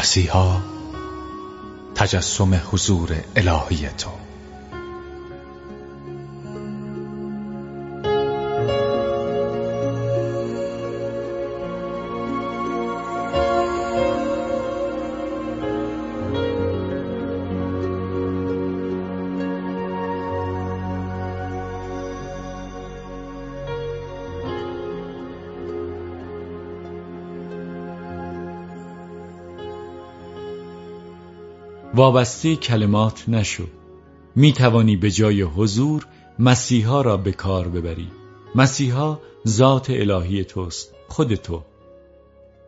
مسیحا تجسم حضور الهی تو. وابسته کلمات نشو. می توانی به جای حضور مسیحا را به کار ببری. مسیحا ذات الهی توست خود تو.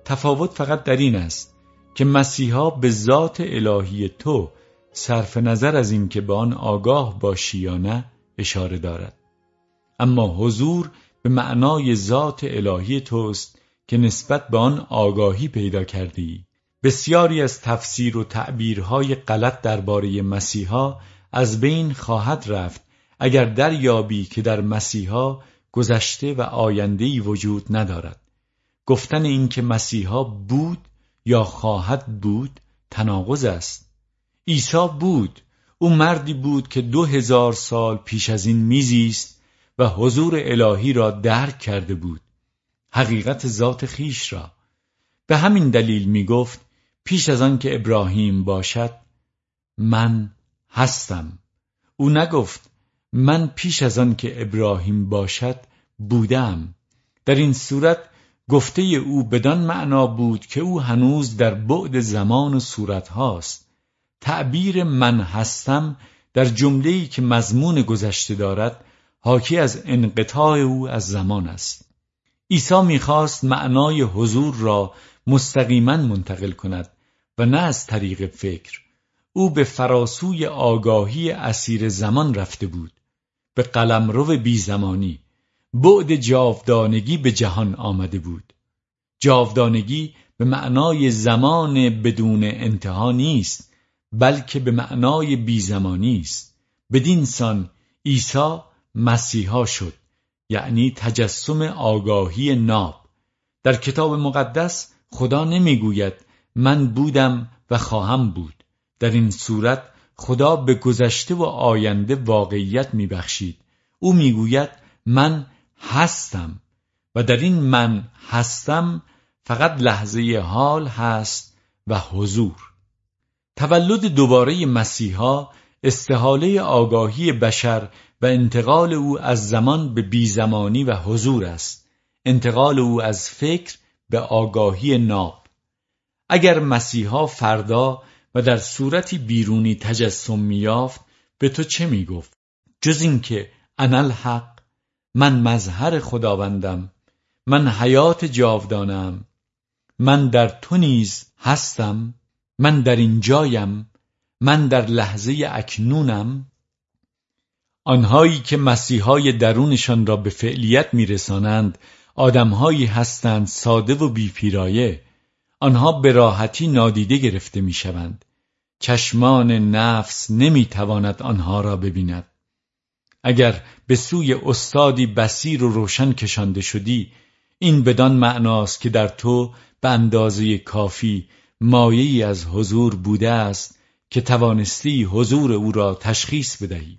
تفاوت فقط در این است که مسیحا به ذات الهی تو صرف نظر از اینکه به آن آگاه باشی یا نه اشاره دارد. اما حضور به معنای ذات الهی توست که نسبت به آن آگاهی پیدا کردی. بسیاری از تفسیر و تعبیرهای غلط درباره مسیحا از بین خواهد رفت اگر دریابی که در مسیحا گذشته و آیندهی وجود ندارد. گفتن اینکه مسیحا بود یا خواهد بود تناقض است. عیسی بود. او مردی بود که دو هزار سال پیش از این میزیست و حضور الهی را درک کرده بود. حقیقت ذات خیش را. به همین دلیل می گفت پیش از آن که ابراهیم باشد من هستم. او نگفت من پیش از آن که ابراهیم باشد بودم. در این صورت گفته او بدان معنا بود که او هنوز در بعد زمان و صورت هاست. تعبیر من هستم در جمله‌ای که مضمون گذشته دارد حاکی از انقطاع او از زمان است. عیسی می‌خواست معنای حضور را مستقیما منتقل کند و نه از طریق فکر. او به فراسوی آگاهی اسیر زمان رفته بود. به قلمرو بی زمانی بعد جاودانگی به جهان آمده بود. جاودانگی به معنای زمان بدون انتها نیست بلکه به معنای بی زمانی است. بدین سان عیسی مسیحا شد یعنی تجسم آگاهی ناب. در کتاب مقدس خدا نمی‌گوید من بودم و خواهم بود. در این صورت خدا به گذشته و آینده واقعیت میبخشید. او می‌گوید من هستم و در این من هستم فقط لحظه حال هست و حضور. تولد دوباره مسیحا استحاله آگاهی بشر و انتقال او از زمان به بیزمانی و حضور است. انتقال او از فکر به آگاهی ناب. اگر مسیحا فردا و در صورتی بیرونی تجسم میافت به تو چه می‌گفت؟ جز اینکه انا الحق من مظهر خداوندم من حیات جاودانم من در تو نیز هستم من در این جایم من در لحظه اکنونم. آنهایی که مسیحای درونشان را به فعلیت میرسانند آدمهایی هستند ساده و بیپیرایه. آنها به راحتی نادیده گرفته می‌شوند. چشمان نفس نمی‌تواند آنها را ببیند. اگر به سوی استادی بسیر و روشن کشانده شدی این بدان معناست که در تو به اندازه کافی مایه‌ای از حضور بوده است که توانستی حضور او را تشخیص بدهی.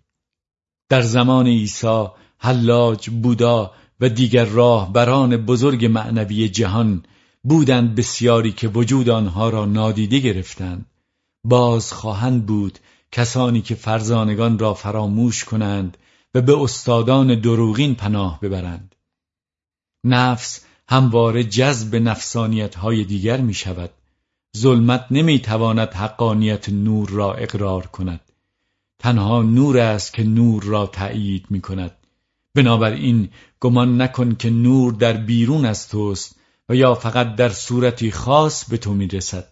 در زمان عیسی حلاج بودا و دیگر راهبران بزرگ معنوی جهان بودند بسیاری که وجود آنها را نادیده گرفتند. باز خواهند بود کسانی که فرزانگان را فراموش کنند و به استادان دروغین پناه ببرند. نفس همواره جذب نفسانیت های دیگر می شود ظلمت نمی تواند حقانیت نور را اقرار کند. تنها نور است که نور را تأیید می کند بنابراین گمان نکن که نور در بیرون از توست و یا فقط در صورتی خاص به تو می‌رسد.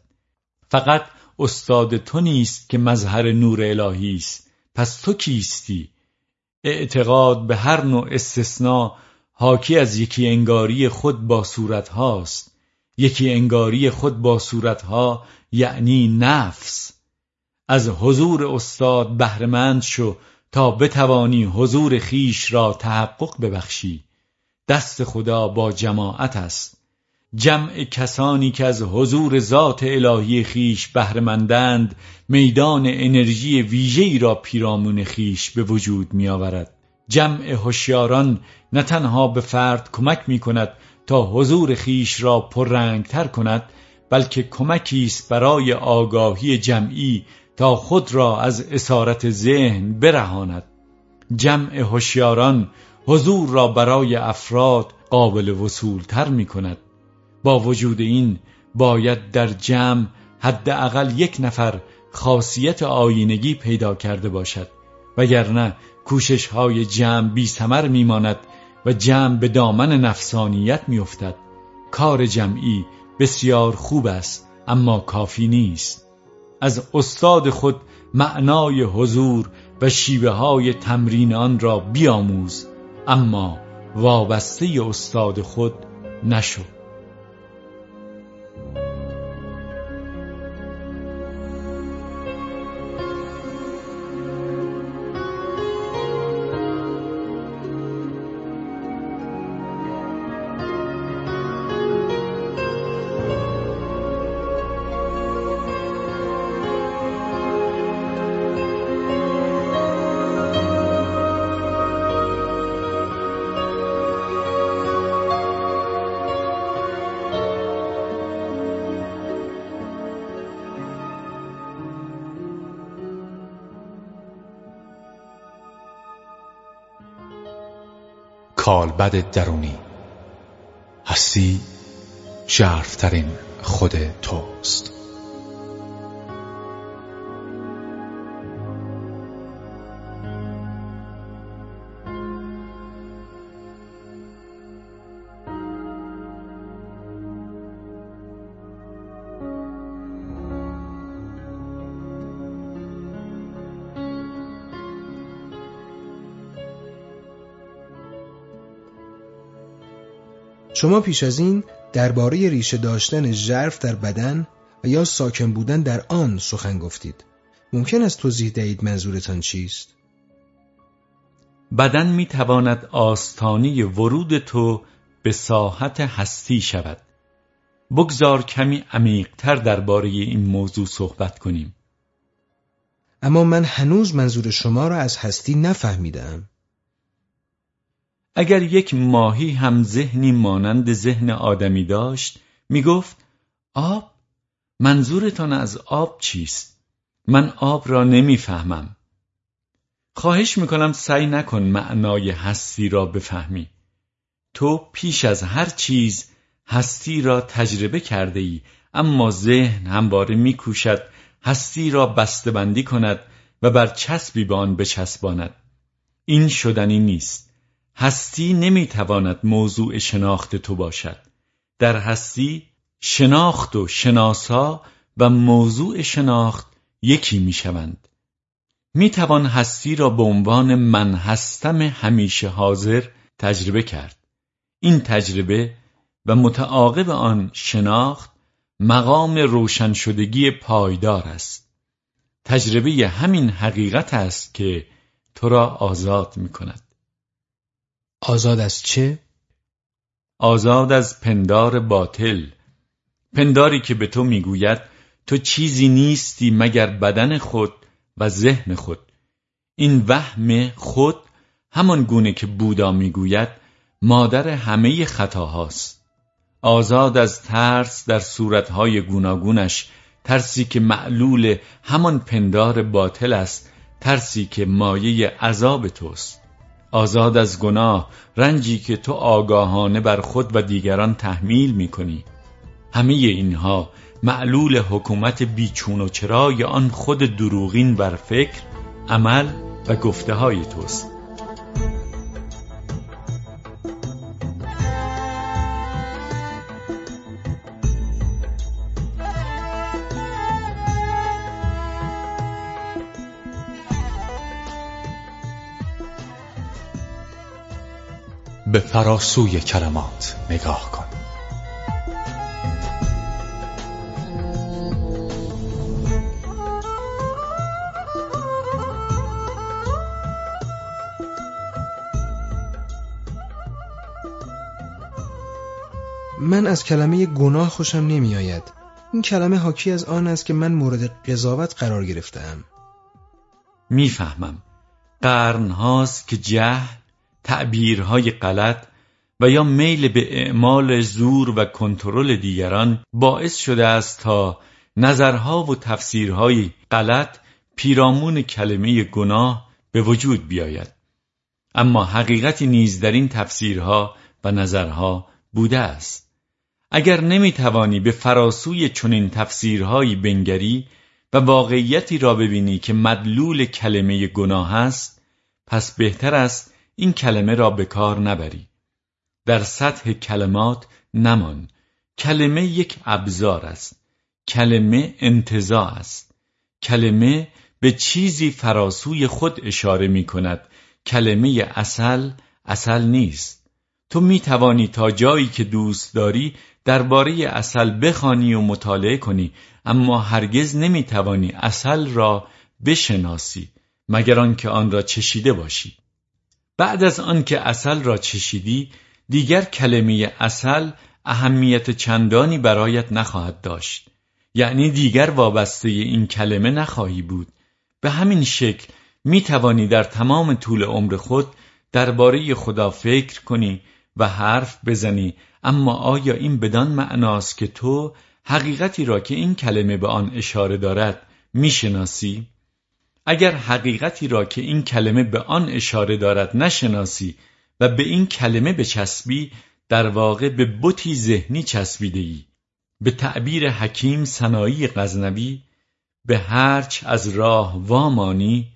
فقط استاد تو نیست که مظهر نور الهی است. پس تو کیستی؟ اعتقاد به هر نوع استثناء حاکی از یکی انگاری خود با صورت هاست. یکی انگاری خود با صورتها یعنی نفس. از حضور استاد بهرهمند شو تا بتوانی حضور خیش را تحقق ببخشی دست خدا با جماعت است جمع کسانی که از حضور ذات الهی خیش بهرهمندند میدان انرژی ویژه‌ای را پیرامون خیش به وجود می آورد. جمع هوشیاران نه تنها به فرد کمک می کند تا حضور خیش را پررنگتر کند بلکه کمکی است برای آگاهی جمعی تا خود را از اسارت ذهن برهاند. جمع هوشیاران حضور را برای افراد قابل وصول تر می کند با وجود این باید در جمع حداقل یک نفر خاصیت آینگی پیدا کرده باشد. وگرنه کوشش های جمع بی سمر میماند و جمع به دامن نفسانیت میافتد. کار جمعی بسیار خوب است اما کافی نیست. از استاد خود معنای حضور و شیوه های تمرین آن را بیاموز اما وابسته استاد خود نشو کالبد درونی. هستی ژرفترین خود توست. شما پیش از این درباره ریشه داشتن ژرف در بدن و یا ساکن بودن در آن سخن گفتید. ممکن است توضیح دهید منظورتان چیست؟ بدن می تواند آستانی ورود تو به ساحت هستی شود. بگذار کمی عمیقتر درباره این موضوع صحبت کنیم. اما من هنوز منظور شما را از هستی نفهمیدم. اگر یک ماهی هم ذهنی مانند ذهن آدمی داشت می گفت آب منظورتان از آب چیست؟ من آب را نمی‌فهمم. خواهش می‌کنم سعی نکن معنای هستی را بفهمی. تو پیش از هر چیز هستی را تجربه کرده ای اما ذهن همواره میکوشد هستی را بسته‌بندی کند و بر چسبی به آن بچسباند. این شدنی نیست. هستی نمی‌تواند موضوع شناخت تو باشد. در هستی شناخت و شناسا و موضوع شناخت یکی می‌شوند. می‌توان هستی را به عنوان من هستم همیشه حاضر تجربه کرد. این تجربه و متعاقب آن شناخت مقام روشن شدگی پایدار است. تجربه همین حقیقت است که تو را آزاد می کند آزاد از چه؟ آزاد از پندار باطل. پنداری که به تو می‌گوید تو چیزی نیستی مگر بدن خود و ذهن خود. این وهم خود همان گونه که بودا می‌گوید مادر همه خطاهاست. آزاد از ترس در صورتهای گوناگونش ترسی که معلول همان پندار باطل است ترسی که مایه عذاب توست. آزاد از گناه رنجی که تو آگاهانه بر خود و دیگران تحمیل می کنی همه اینها معلول حکومت بیچون و چرای آن خود دروغین بر فکر عمل و گفته های توست. به فراسوی کلمات نگاه کن من از کلمه گناه خوشم نمی آید. این کلمه حاکی از آن است که من مورد قضاوت قرار گرفتم. می‌فهمم. قرن هاست که جهل، تعبیرهای غلط و یا میل به اعمال زور و کنترل دیگران باعث شده است تا نظرها و تفسیرهای غلط پیرامون کلمه گناه به وجود بیاید. اما حقیقتی نیز در این تفسیرها و نظرها بوده است. اگر نمی‌توانی به فراسوی چنین تفسیرهایی بنگری و واقعیتی را ببینی که مدلول کلمه گناه است پس بهتر است این کلمه را به کار نبری. در سطح کلمات نمان. کلمه یک ابزار است. کلمه انتظا است. کلمه به چیزی فراسوی خود اشاره می کند. کلمه اصل اصل نیست. تو می توانی تا جایی که دوست داری درباره اصل بخوانی و مطالعه کنی اما هرگز نمی توانی اصل را بشناسی مگر آنکه آن را چشیده باشی. بعد از آنکه اصل را چشیدی دیگر کلمه اصل اهمیت چندانی برایت نخواهد داشت. یعنی دیگر وابسته این کلمه نخواهی بود. به همین شکل می توانی در تمام طول عمر خود درباره خدا فکر کنی و حرف بزنی. اما آیا این بدان معناست که تو حقیقتی را که این کلمه به آن اشاره دارد می‌شناسی؟ اگر حقیقتی را که این کلمه به آن اشاره دارد نشناسی و به این کلمه بچسبی در واقع به بتی ذهنی چسبیده ای به تعبیر حکیم سنایی غزنوی به هرچ از راه وامانی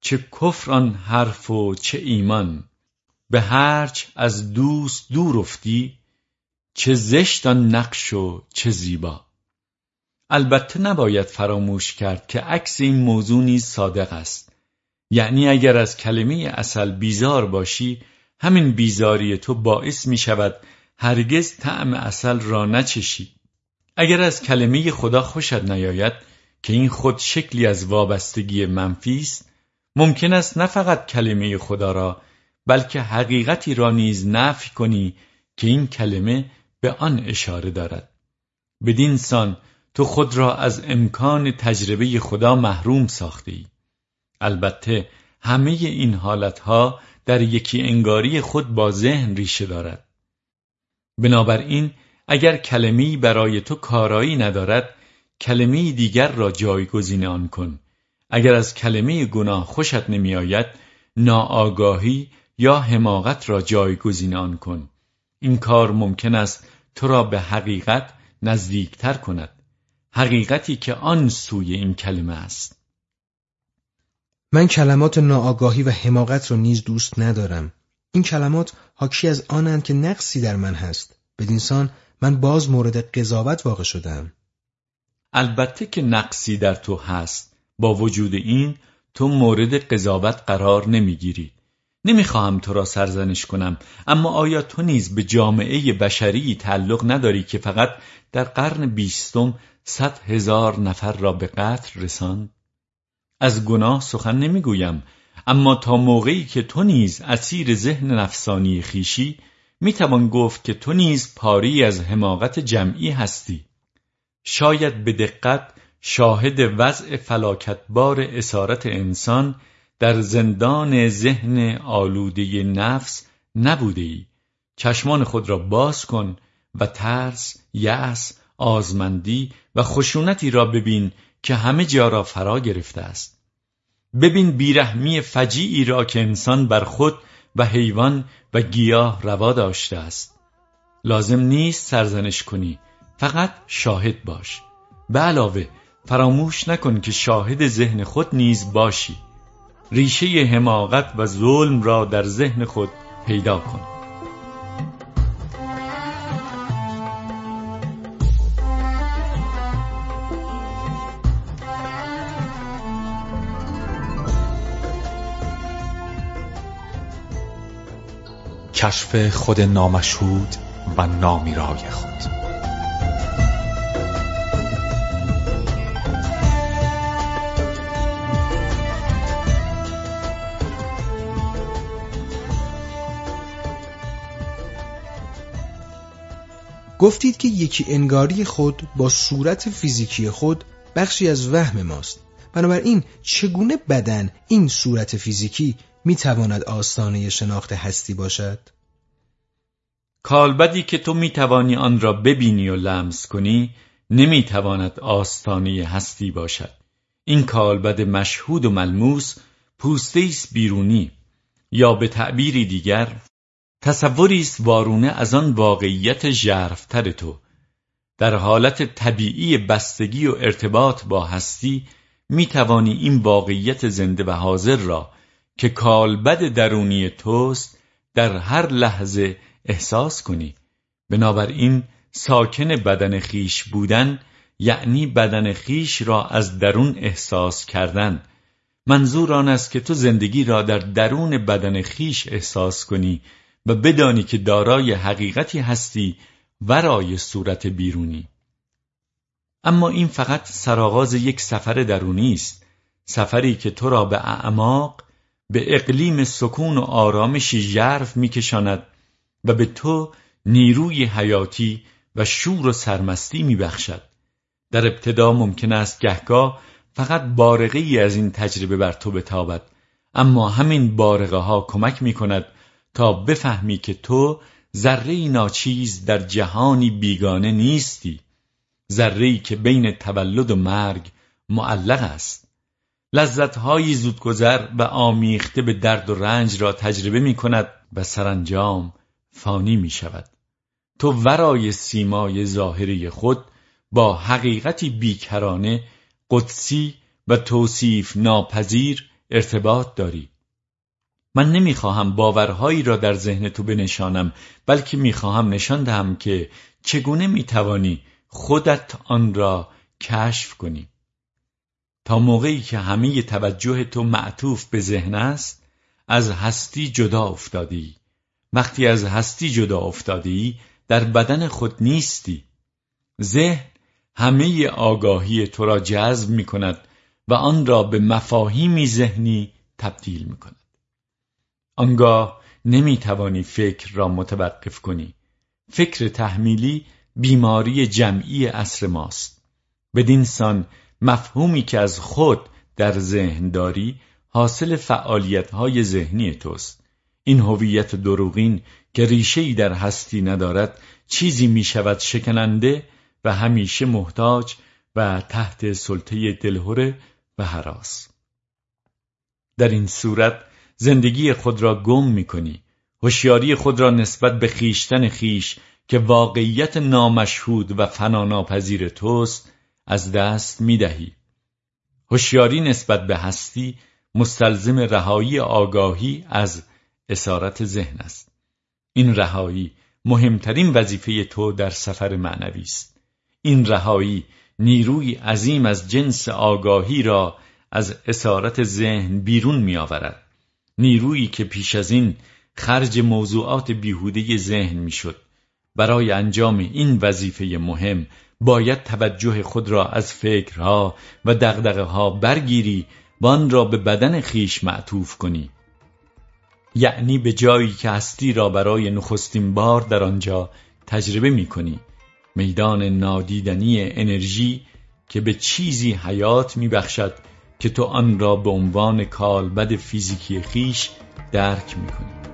چه کفر آن حرف و چه ایمان. به هرچ از دوست دور افتی چه زشت آن نقش و چه زیبا. البته نباید فراموش کرد که عکس این موضوع نیز صادق است. یعنی اگر از کلمه اصل بیزار باشی همین بیزاری تو باعث می شود هرگز طعم اصل را نچشی. اگر از کلمه خدا خوشت نیاید که این خود شکلی از وابستگی منفی است ممکن است نه فقط کلمه خدا را بلکه حقیقتی را نیز نفی کنی که این کلمه به آن اشاره دارد. بدین سان تو خود را از امکان تجربه خدا محروم ساخته ای البته همه این حالتها در یکی انگاری خود با ذهن ریشه دارد. بنابراین اگر کلمی برای تو کارایی ندارد کلمه دیگر را جایگزین آن کن. اگر از کلمه گناه خوشت نمیآید ناآگاهی یا حماقت را جایگزین آن کن. این کار ممکن است تو را به حقیقت نزدیکتر کند. حقیقتی که آن سوی این کلمه است. من کلمات ناآگاهی و حماقت را نیز دوست ندارم. این کلمات حاکی از آنند که نقصی در من هست. بدینسان من باز مورد قضاوت واقع شدم. البته که نقصی در تو هست. با وجود این تو مورد قضاوت قرار نمی‌گیری. نمی‌خواهم تو را سرزنش کنم. اما آیا تو نیز به جامعه بشری تعلق نداری که فقط در قرن بیستم صد هزار نفر را به قتل رساند از گناه سخن نمی‌گویم اما تا موقعی که تو نیز اسیر ذهن نفسانی خیشی می‌توان گفت که تو نیز پاری از حماقت جمعی هستی. شاید به دقت شاهد وضع فلاکتبار اسارت انسان در زندان ذهن آلوده نفس نبوده ای چشمان خود را باز کن و ترس، یأس، آزمندی و خشونتی را ببین که همه جا را فرا گرفته است. ببین بیرحمی فجیعی را که انسان بر خود و حیوان و گیاه روا داشته است. لازم نیست سرزنش کنی فقط شاهد باش. به علاوه فراموش نکن که شاهد ذهن خود نیز باشی. ریشه حماقت و ظلم را در ذهن خود پیدا کن. کشف خود نامشهود و نامیرای خود. گفتید که یکی انگاری خود با صورت فیزیکی خود بخشی از وهم ماست. بنابراین چگونه بدن این صورت فیزیکی می‌تواند آستانه شناخت هستی باشد؟ کالبدی که تو می‌توانی آن را ببینی و لمس کنی نمی‌تواند آستانه هستی باشد. این کالبد مشهود و ملموس پوسته است بیرونی. یا به تعبیری دیگر تصوری است وارونه از آن واقعیت ژرفتر تو. در حالت طبیعی بستگی و ارتباط با هستی می توانی این واقعیت زنده و حاضر را که کالبد درونی توست در هر لحظه احساس کنی. بنابراین ساکن بدن خیش بودن یعنی بدن خیش را از درون احساس کردن. منظور آن است که تو زندگی را در درون بدن خیش احساس کنی و بدانی که دارای حقیقتی هستی ورای صورت بیرونی. اما این فقط سرآغاز یک سفر درونی است. سفری که تو را به اعماق به اقلیم سکون و آرامشی ژرف میکشاند و به تو نیروی حیاتی و شور و سرمستی میبخشد. در ابتدا ممکن است گهگاه فقط بارقه ای از این تجربه بر تو بتابد اما همین بارقه ها کمک می کند تا بفهمی که تو ذره ناچیز در جهانی بیگانه نیستی. ذره که بین تولد و مرگ معلق است. لذتهایی زودگذر و آمیخته به درد و رنج را تجربه می کند و سرانجام فانی می شود تو ورای سیمای ظاهری خود با حقیقتی بیکرانه قدسی و توصیف ناپذیر ارتباط داری. من نمی‌خواهم باورهایی را در ذهن تو بنشانم بلکه می‌خواهم نشان دهم که چگونه می‌توانی خودت آن را کشف کنی. تا موقعی که همه توجه تو معطوف به ذهن است از هستی جدا افتادی. وقتی از هستی جدا افتادی در بدن خود نیستی. ذهن همه آگاهی تو را جذب می کند و آن را به مفاهیمی ذهنی تبدیل می کند آنگاه نمی توانی فکر را متوقف کنی. فکر تحمیلی بیماری جمعی اصر ماست. بدین سان مفهومی که از خود در ذهن داری حاصل فعالیت های ذهنی توست. این هویت دروغین که ریشه در هستی ندارد چیزی می شود شکننده و همیشه محتاج و تحت سلطه دلهوره و حراس. در این صورت زندگی خود را گم می کنی هوشیاری خود را نسبت به خیشتن خیش که واقعیت نامشهود و فناناپذیر توست از دست می دهی هوشیاری نسبت به هستی مستلزم رهایی آگاهی از اسارت ذهن است. این رهایی مهمترین وظیفه تو در سفر معنوی است. این رهایی نیروی عظیم از جنس آگاهی را از اسارت ذهن بیرون می آورد نیرویی که پیش از این خرج موضوعات بیهوده ذهن می‌شد. برای انجام این وظیفه مهم باید توجه خود را از فکرها و دغدغه ها برگیری و آن را به بدن خیش معطوف کنی. یعنی به جایی که هستی را برای نخستین بار در آنجا تجربه می کنی. میدان نادیدنی انرژی که به چیزی حیات می بخشد که تو آن را به عنوان کالبد فیزیکی خیش درک می کنی.